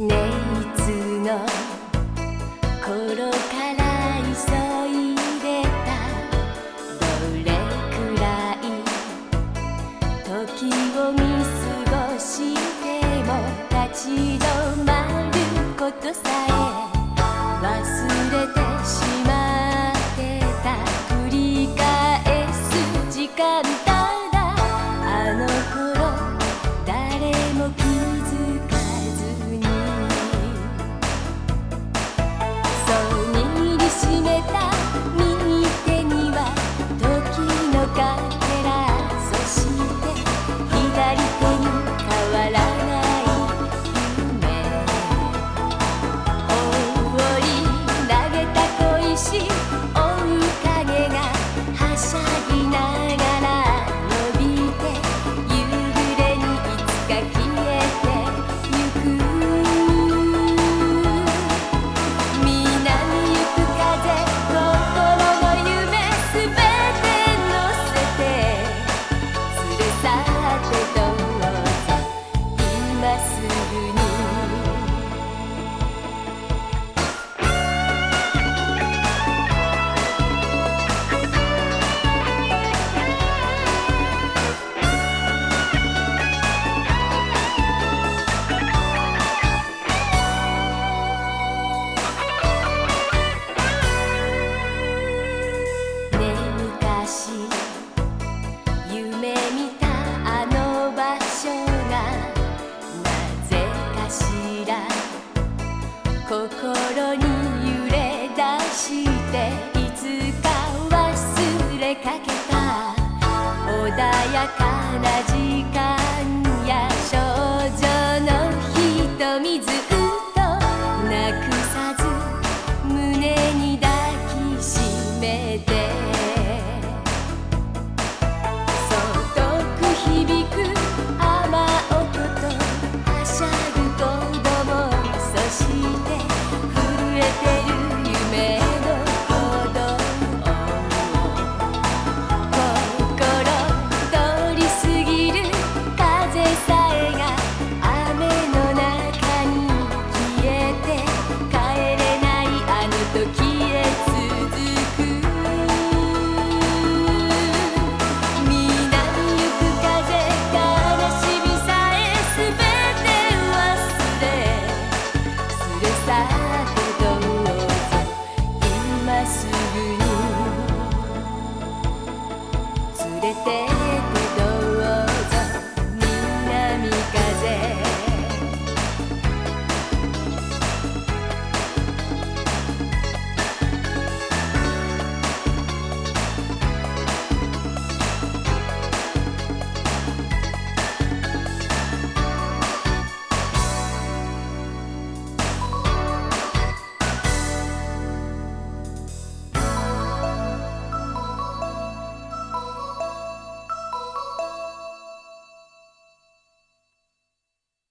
の頃から急いでた。どれくらい時を見過ごしても立ち止まることさえ忘れてしまってた繰り返す時間た心に揺れ出していつか忘れかけた穏やかな時間。れて」